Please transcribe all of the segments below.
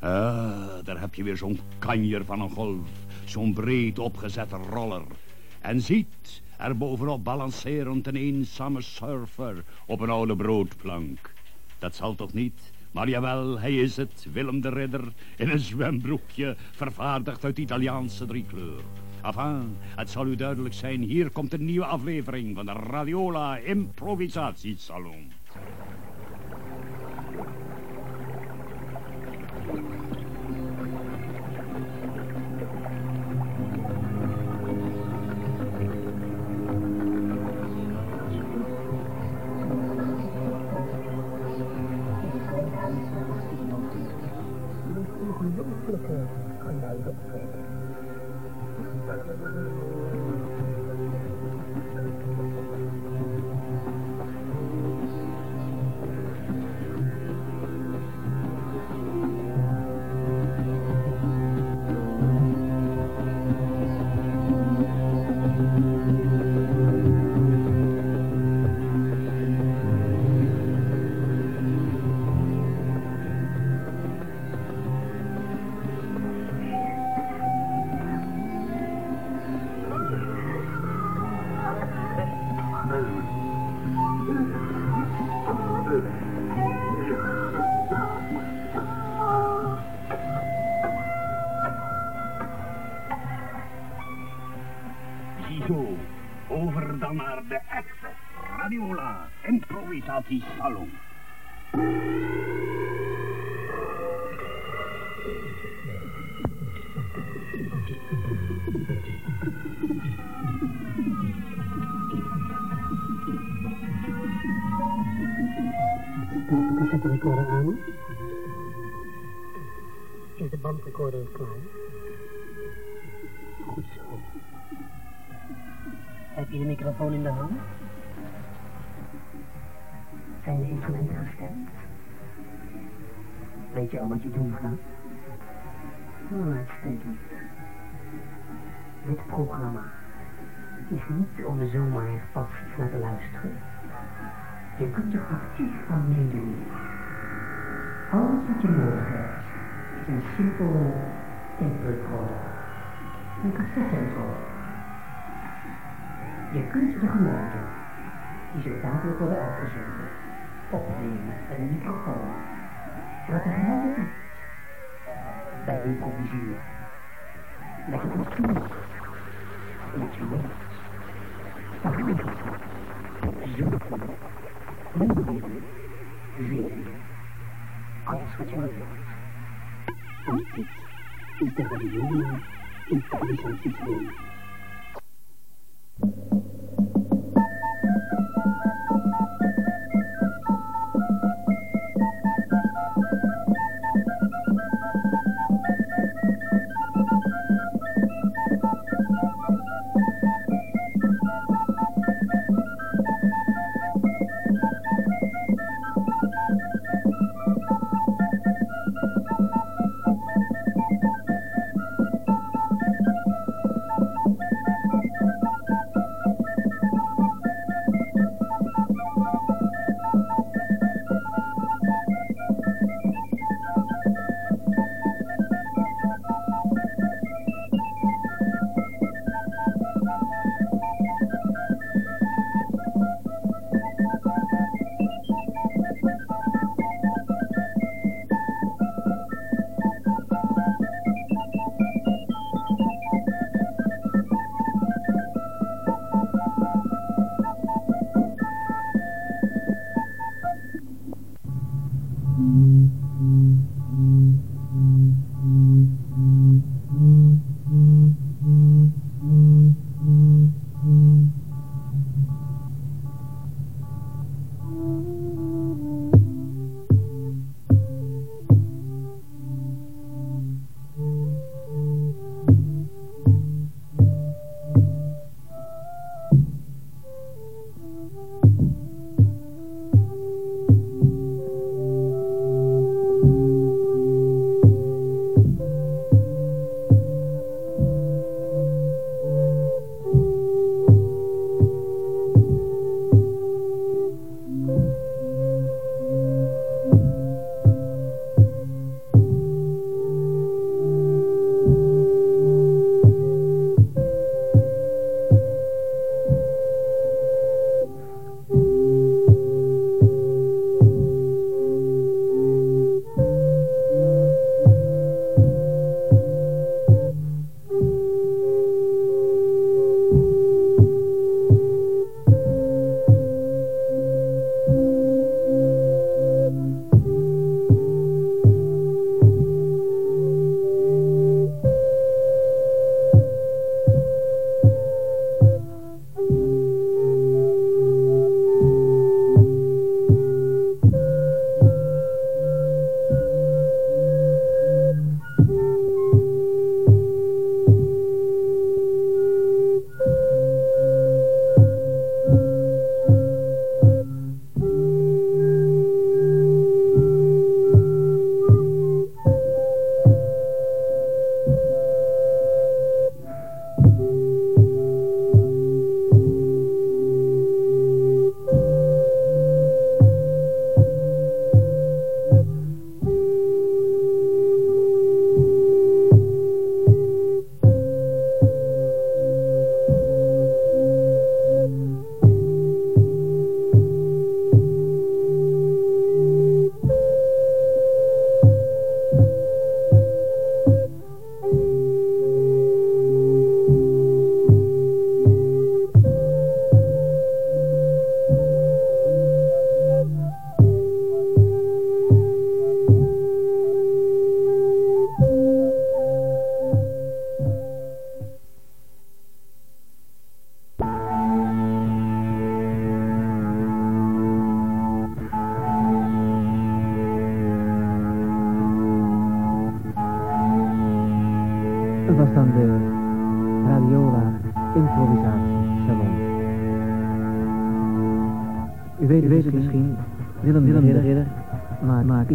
Ah, daar heb je weer zo'n kanjer van een golf. Zo'n breed opgezette roller. En ziet, er bovenop balancerend een eenzame surfer op een oude broodplank. Dat zal toch niet? Maar jawel, hij is het, Willem de Ridder, in een zwembroekje, vervaardigd uit Italiaanse driekleur. Enfin, het zal u duidelijk zijn, hier komt een nieuwe aflevering van de Radiola Improvisatiesalon. De cassetterecorder aan. Is de bandrecorder klaar? Goed zo. Heb je de microfoon in de hand? Zijn de instrumenten gestemd? Weet je al wat je doen gaat? Oh, uitstekend. Dit programma is niet om zomaar vast naar te luisteren. Je kunt er actief van meedoen. Alles wat je nodig hebt is een simpele tape recorder. Een cassette recorder. Je kunt de genoten, die zo dadelijk worden uitgezonden, opnemen met een microfoon. Zodat er helemaal bij improviseren. Met een instrument. Een instrument. Een microfoon. Zoeken. Inbrengen. Zingen. Alles wat je maar wilt. Want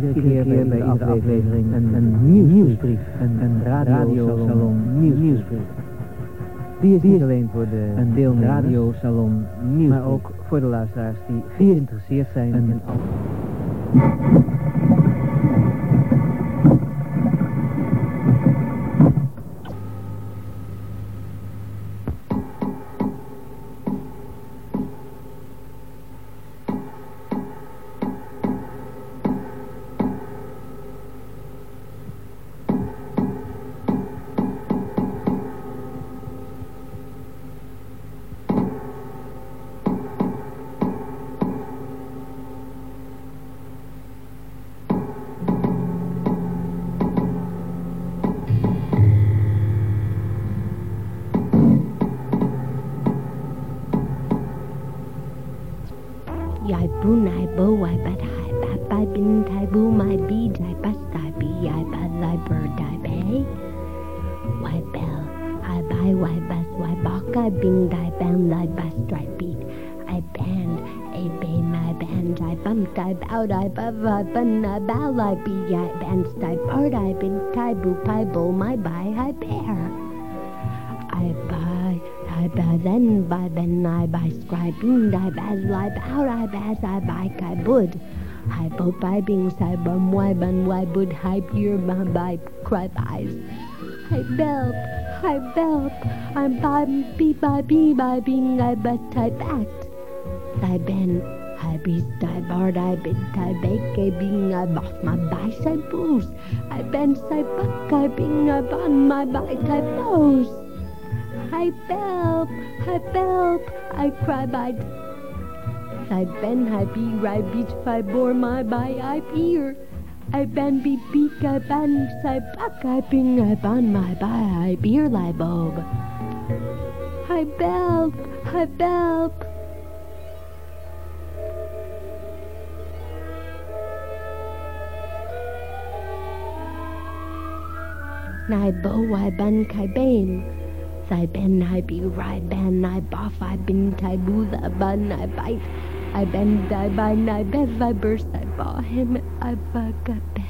iedere, keer, bij iedere aflevering een, een nieuwsbrief, een, een radiosalon nieuws, nieuwsbrief. Die is niet alleen voor de een deel radiosalon nieuws, maar ook voor de luisteraars die geïnteresseerd zijn in al. I Bava Bana Balai Biyai Banstai Pardai Bin Tai Bu Pai Bo My Bai Hai Bear. I buy I buy then by then I buy scribe and I buy live out I buy I buy kai bud. I bo by being sai bum why bun why bud hai beer my by cry eyes. I belt I belt I'm by be by be by being I but I backed. I bent I beast, I bard, I I bake, I bing, I boff my bice, I boost. I bend, I buck, I bing, I bon, my bike, I boast. I belp, I belp, I cry by. I ben, I be, I beach, I bore my by, I beer. I ben, be, beak, I ban, I buck, I bing, I bon, my by, I beer, lie bob. I belp, I belp. nai bo wai ban kai bain. Thy ben nai bi rai ban nai bof I bin tai bu ban nai bite. I ben, thy by nai bev I burst thy ba him I bug a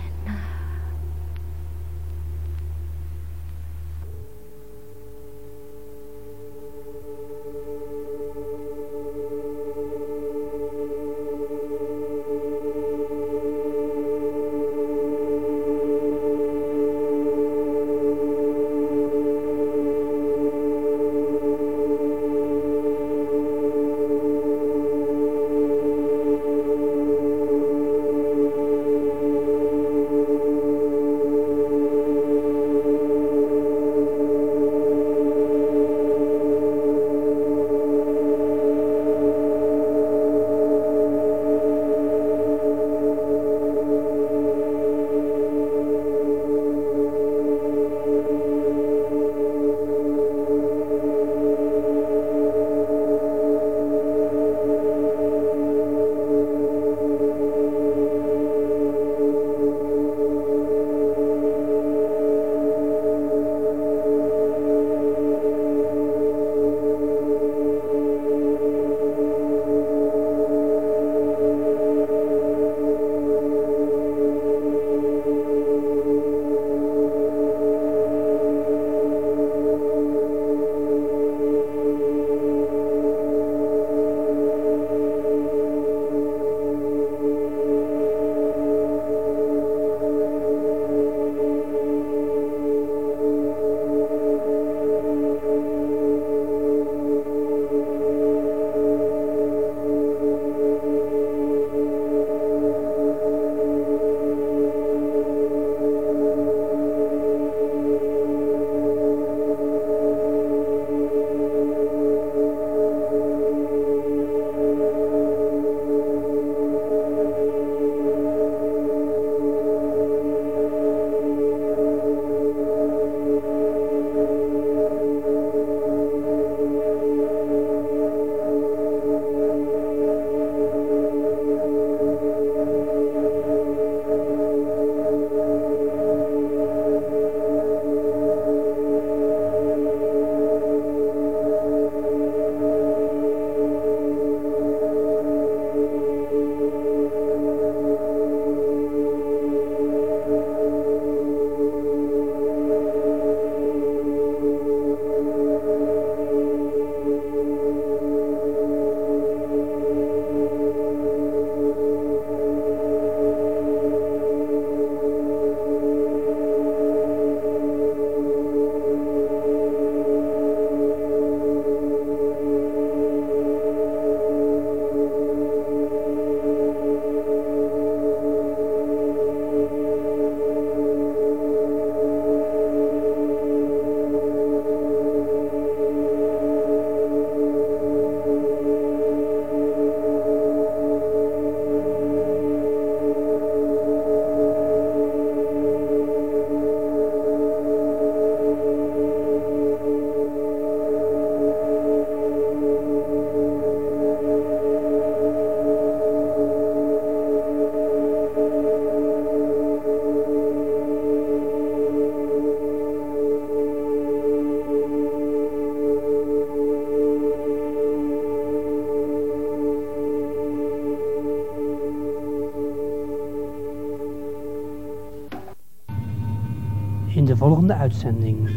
de volgende uitzending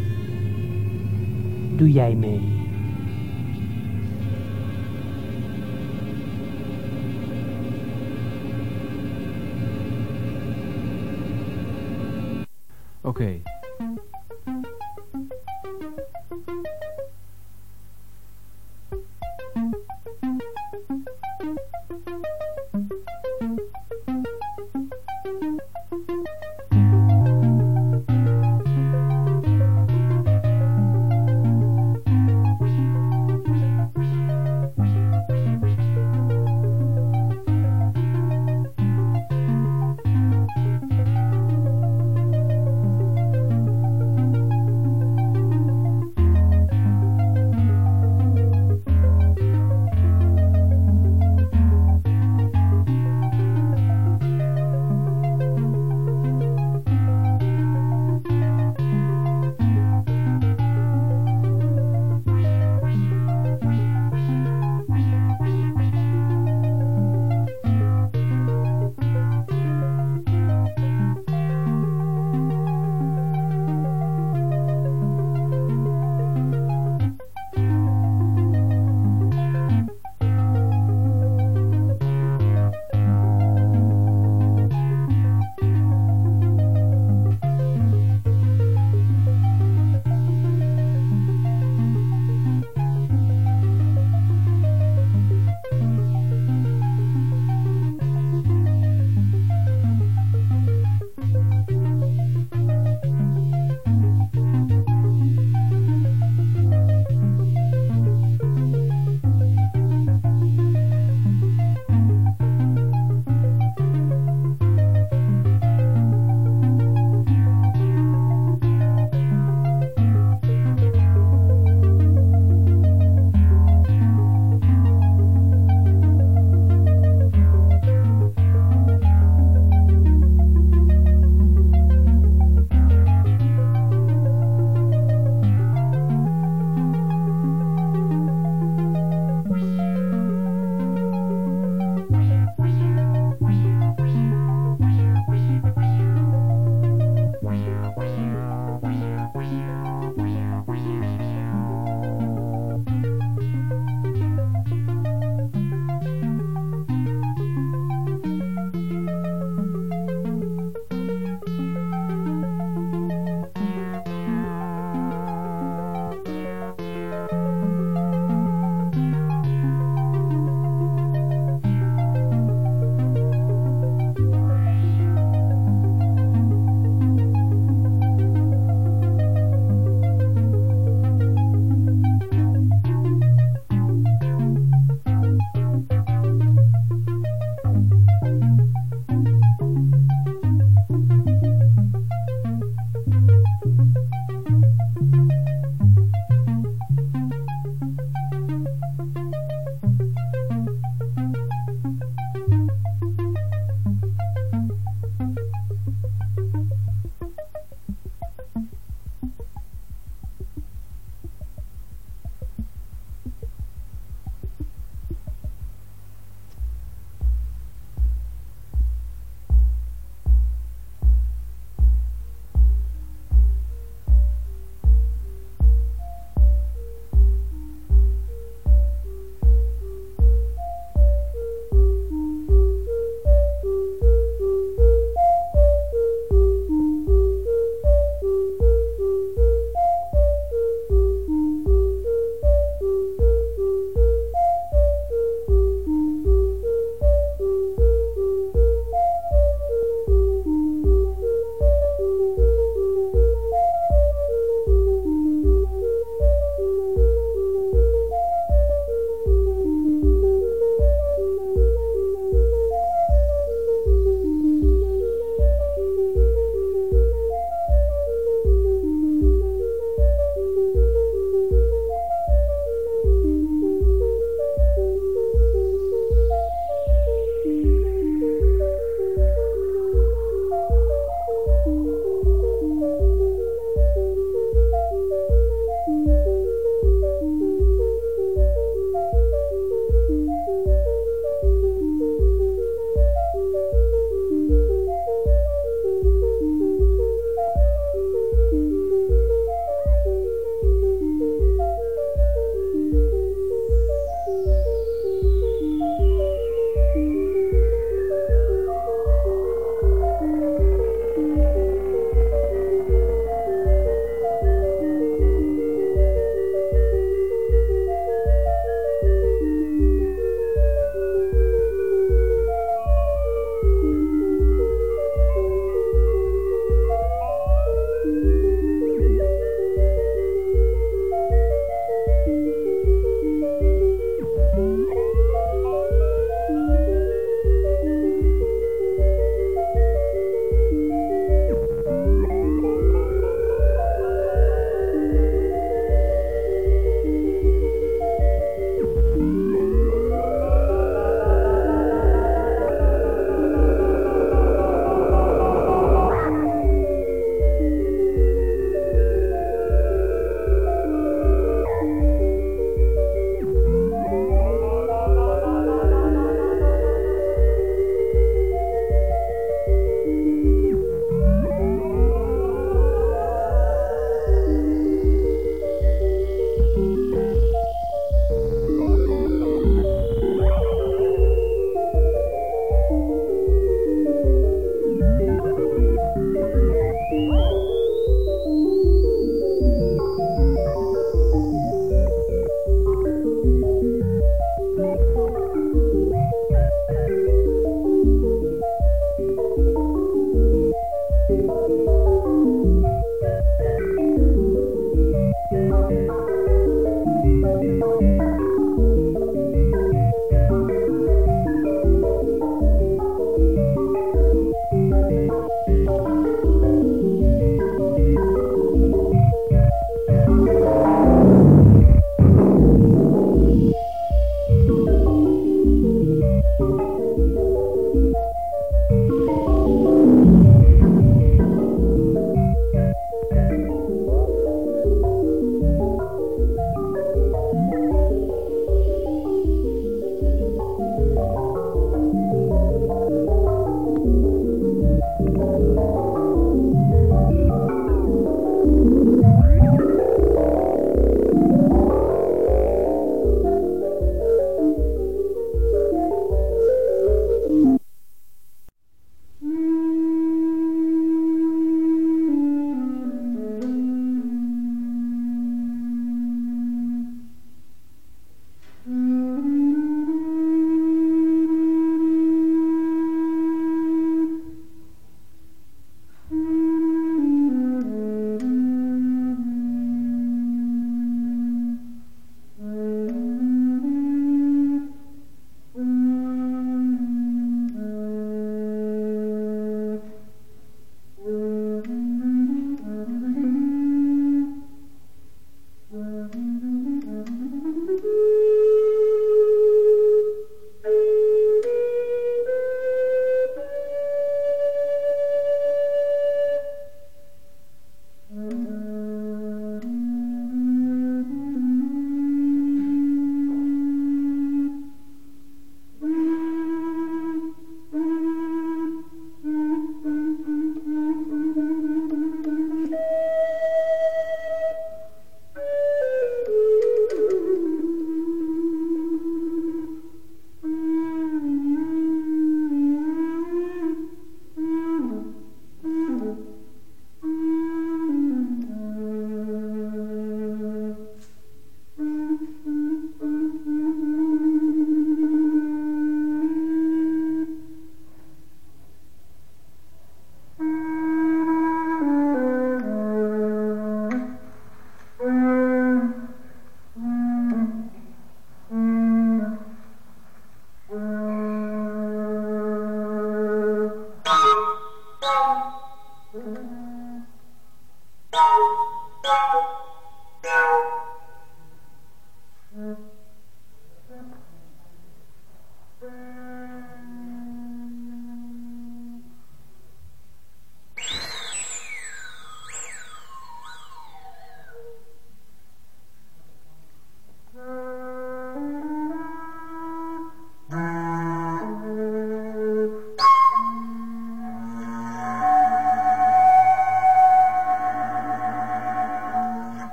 doe jij mee. Oké.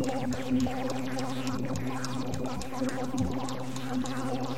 Thank you.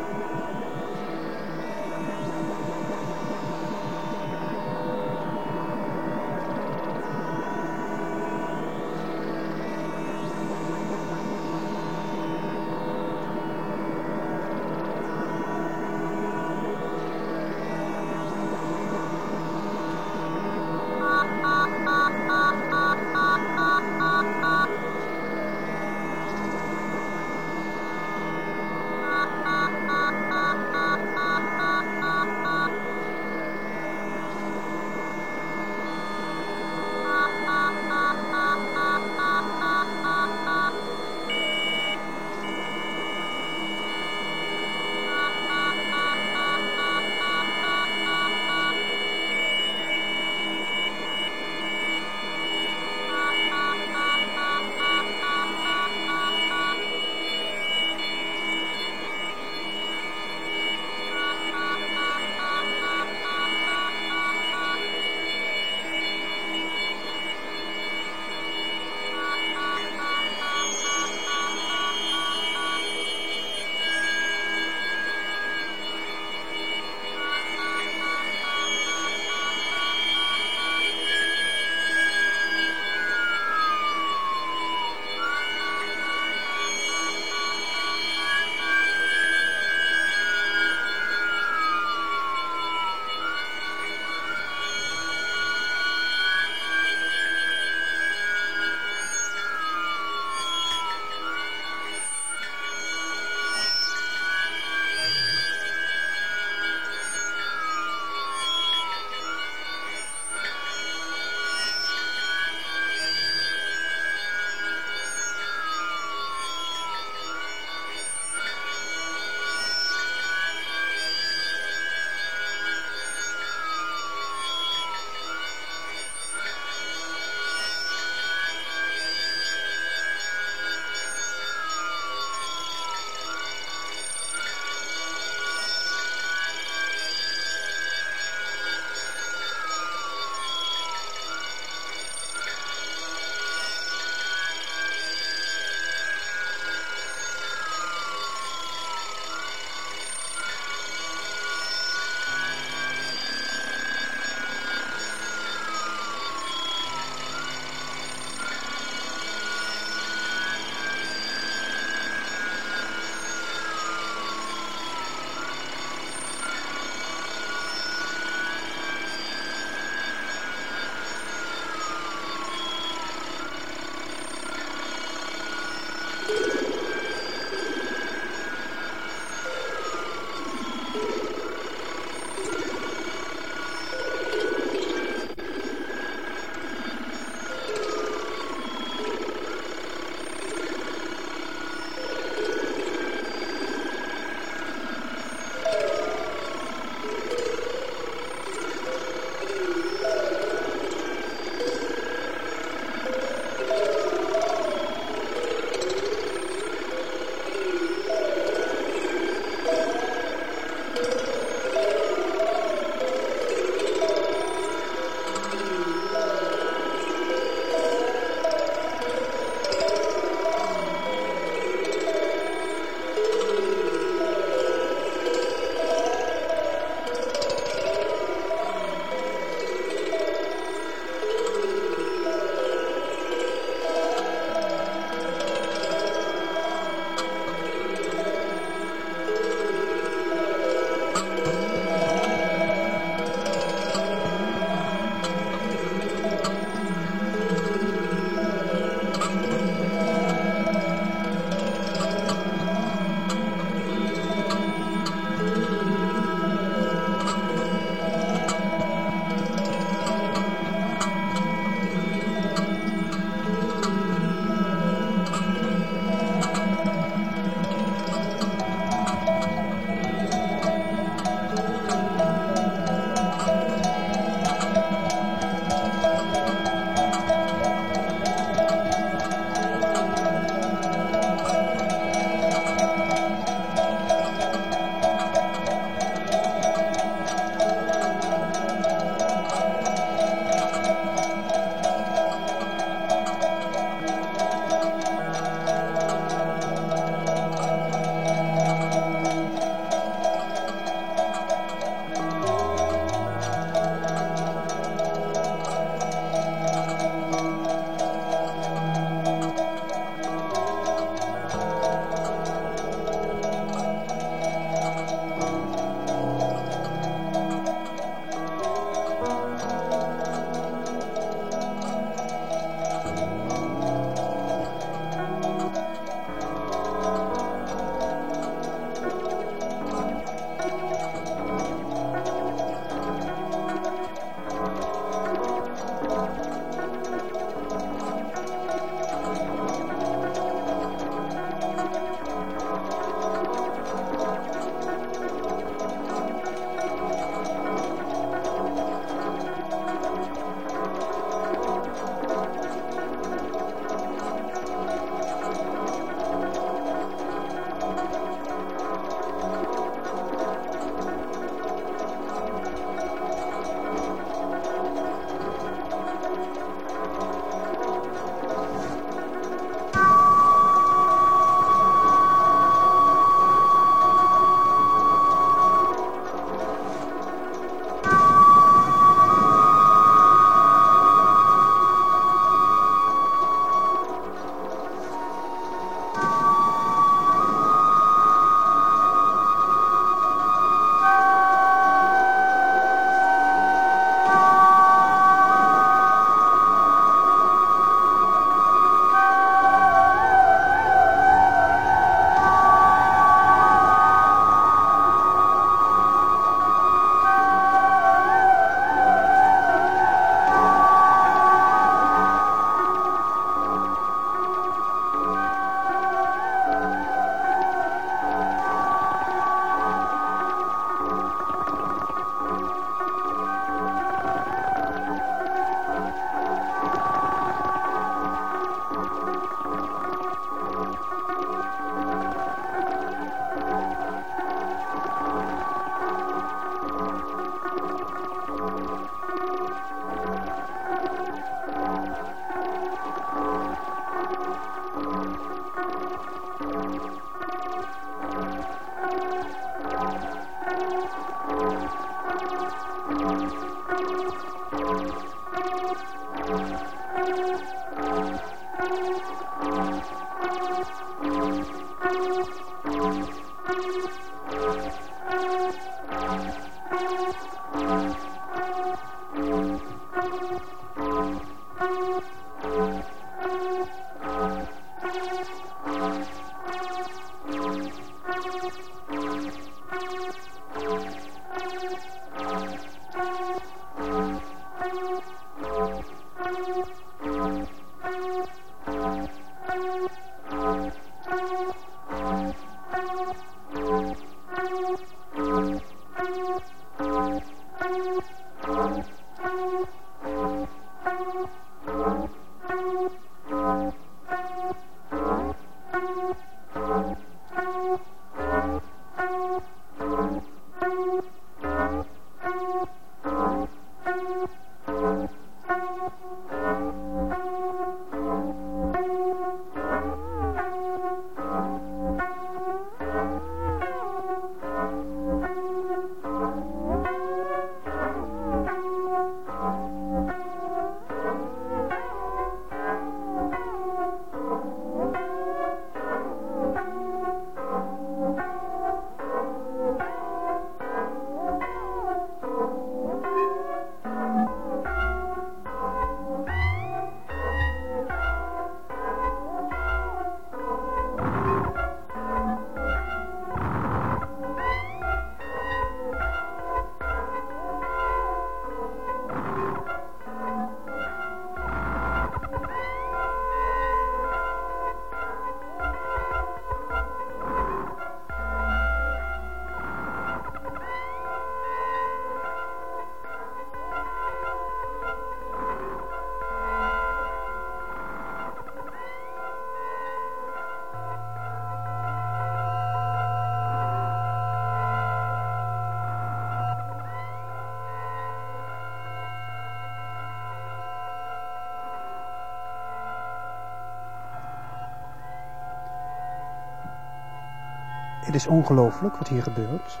Het is ongelooflijk wat hier gebeurt.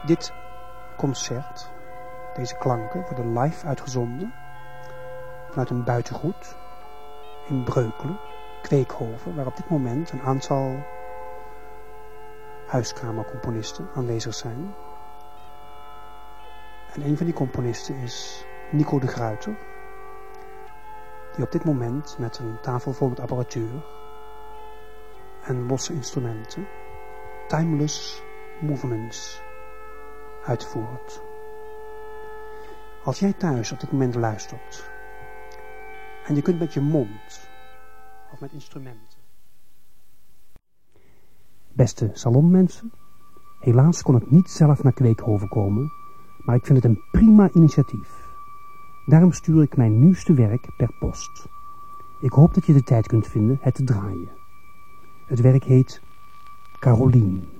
Dit concert, deze klanken, worden live uitgezonden vanuit een buitengoed in Breukelen, Kweekhoven, waar op dit moment een aantal huiskamercomponisten aanwezig zijn. En een van die componisten is Nico de Gruiter, die op dit moment met een tafel vol met apparatuur en losse instrumenten, timeless movements, uitvoert. Als jij thuis op dit moment luistert en je kunt met je mond of met instrumenten. Beste salonmensen, helaas kon ik niet zelf naar Kweekhoven komen, maar ik vind het een prima initiatief. Daarom stuur ik mijn nieuwste werk per post. Ik hoop dat je de tijd kunt vinden het te draaien. Het werk heet Caroline.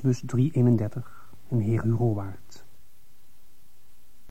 Postbus 331 en heer Hugo Waard.